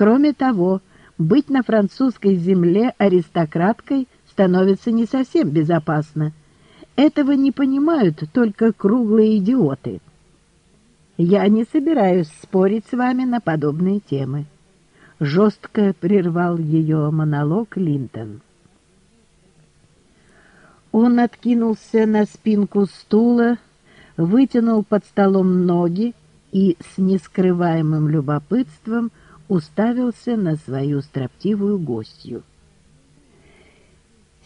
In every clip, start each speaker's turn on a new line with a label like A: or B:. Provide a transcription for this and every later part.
A: Кроме того, быть на французской земле аристократкой становится не совсем безопасно. Этого не понимают только круглые идиоты. Я не собираюсь спорить с вами на подобные темы. Жестко прервал ее монолог Линтон. Он откинулся на спинку стула, вытянул под столом ноги и с нескрываемым любопытством уставился на свою строптивую гостью.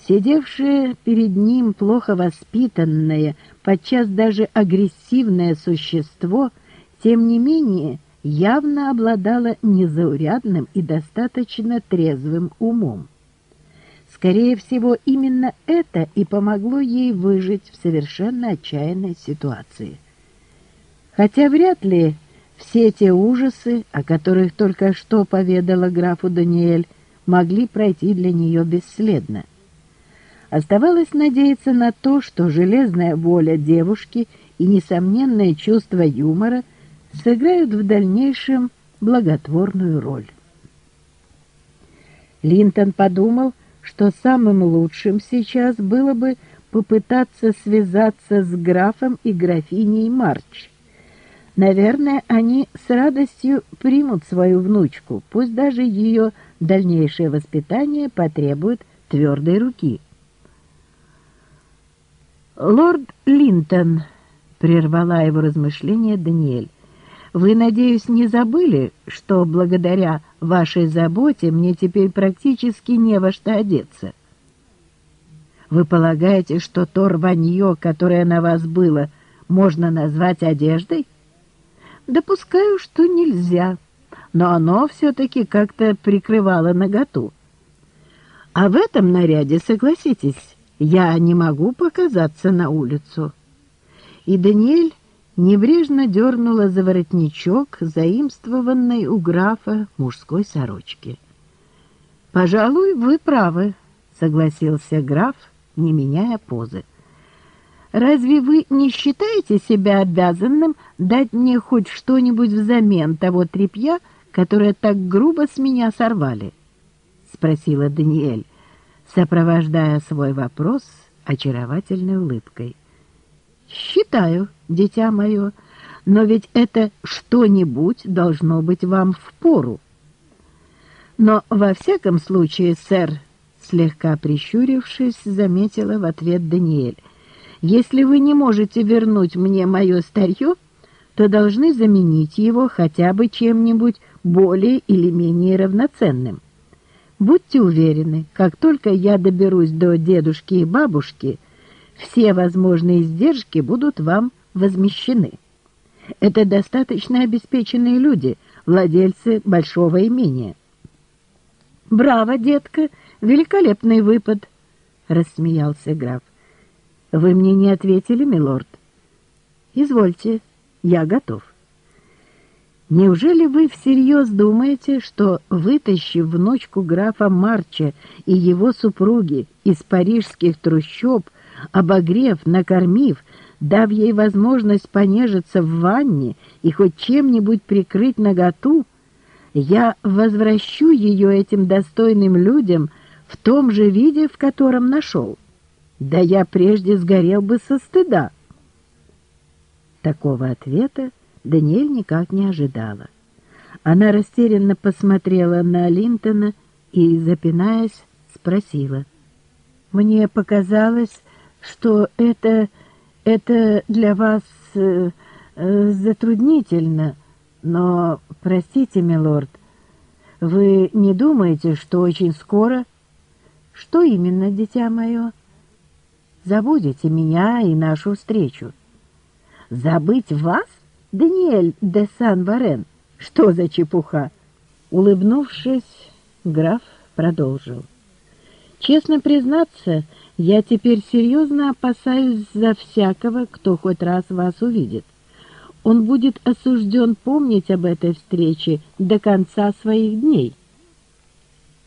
A: Сидевшее перед ним плохо воспитанное, подчас даже агрессивное существо, тем не менее, явно обладало незаурядным и достаточно трезвым умом. Скорее всего, именно это и помогло ей выжить в совершенно отчаянной ситуации. Хотя вряд ли все те ужасы, о которых только что поведала графу Даниэль, могли пройти для нее бесследно. Оставалось надеяться на то, что железная воля девушки и несомненное чувство юмора сыграют в дальнейшем благотворную роль. Линтон подумал, что самым лучшим сейчас было бы попытаться связаться с графом и графиней Марч. Наверное, они с радостью примут свою внучку, пусть даже ее дальнейшее воспитание потребует твердой руки. «Лорд Линтон», — прервала его размышления Даниэль, вы, надеюсь, не забыли, что благодаря вашей заботе мне теперь практически не во что одеться? Вы полагаете, что то рванье, которое на вас было, можно назвать одеждой? Допускаю, что нельзя, но оно все-таки как-то прикрывало наготу. А в этом наряде, согласитесь, я не могу показаться на улицу. И Даниэль небрежно дернула за воротничок, заимствованной у графа мужской сорочки. «Пожалуй, вы правы», — согласился граф, не меняя позы. «Разве вы не считаете себя обязанным дать мне хоть что-нибудь взамен того тряпья, которое так грубо с меня сорвали?» — спросила Даниэль, сопровождая свой вопрос очаровательной улыбкой. «Считаю», дитя мое, но ведь это что-нибудь должно быть вам в пору. Но во всяком случае, сэр, слегка прищурившись, заметила в ответ Даниэль, если вы не можете вернуть мне мое старье, то должны заменить его хотя бы чем-нибудь более или менее равноценным. Будьте уверены, как только я доберусь до дедушки и бабушки, все возможные издержки будут вам возмещены. Это достаточно обеспеченные люди, владельцы большого имения. «Браво, детка! Великолепный выпад!» — рассмеялся граф. «Вы мне не ответили, милорд?» «Извольте, я готов». «Неужели вы всерьез думаете, что, вытащив внучку графа Марча и его супруги из парижских трущоб, обогрев, накормив, дав ей возможность понежиться в ванне и хоть чем-нибудь прикрыть наготу, я возвращу ее этим достойным людям в том же виде, в котором нашел. Да я прежде сгорел бы со стыда. Такого ответа Даниэль никак не ожидала. Она растерянно посмотрела на Линтона и, запинаясь, спросила. «Мне показалось, что это это для вас э, э, затруднительно, но, простите, милорд, вы не думаете, что очень скоро... Что именно, дитя мое? Забудете меня и нашу встречу. Забыть вас, Даниэль де Сан-Варен? Что за чепуха? Улыбнувшись, граф продолжил. Честно признаться, я теперь серьезно опасаюсь за всякого, кто хоть раз вас увидит. Он будет осужден помнить об этой встрече до конца своих дней.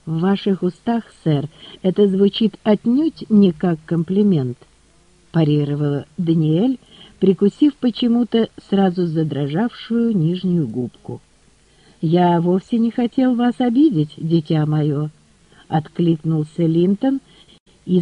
A: В ваших устах, сэр, это звучит отнюдь не как комплимент, парировала Даниэль, прикусив почему-то сразу задрожавшую нижнюю губку. «Я вовсе не хотел вас обидеть, дитя мое», — откликнулся Линтон, —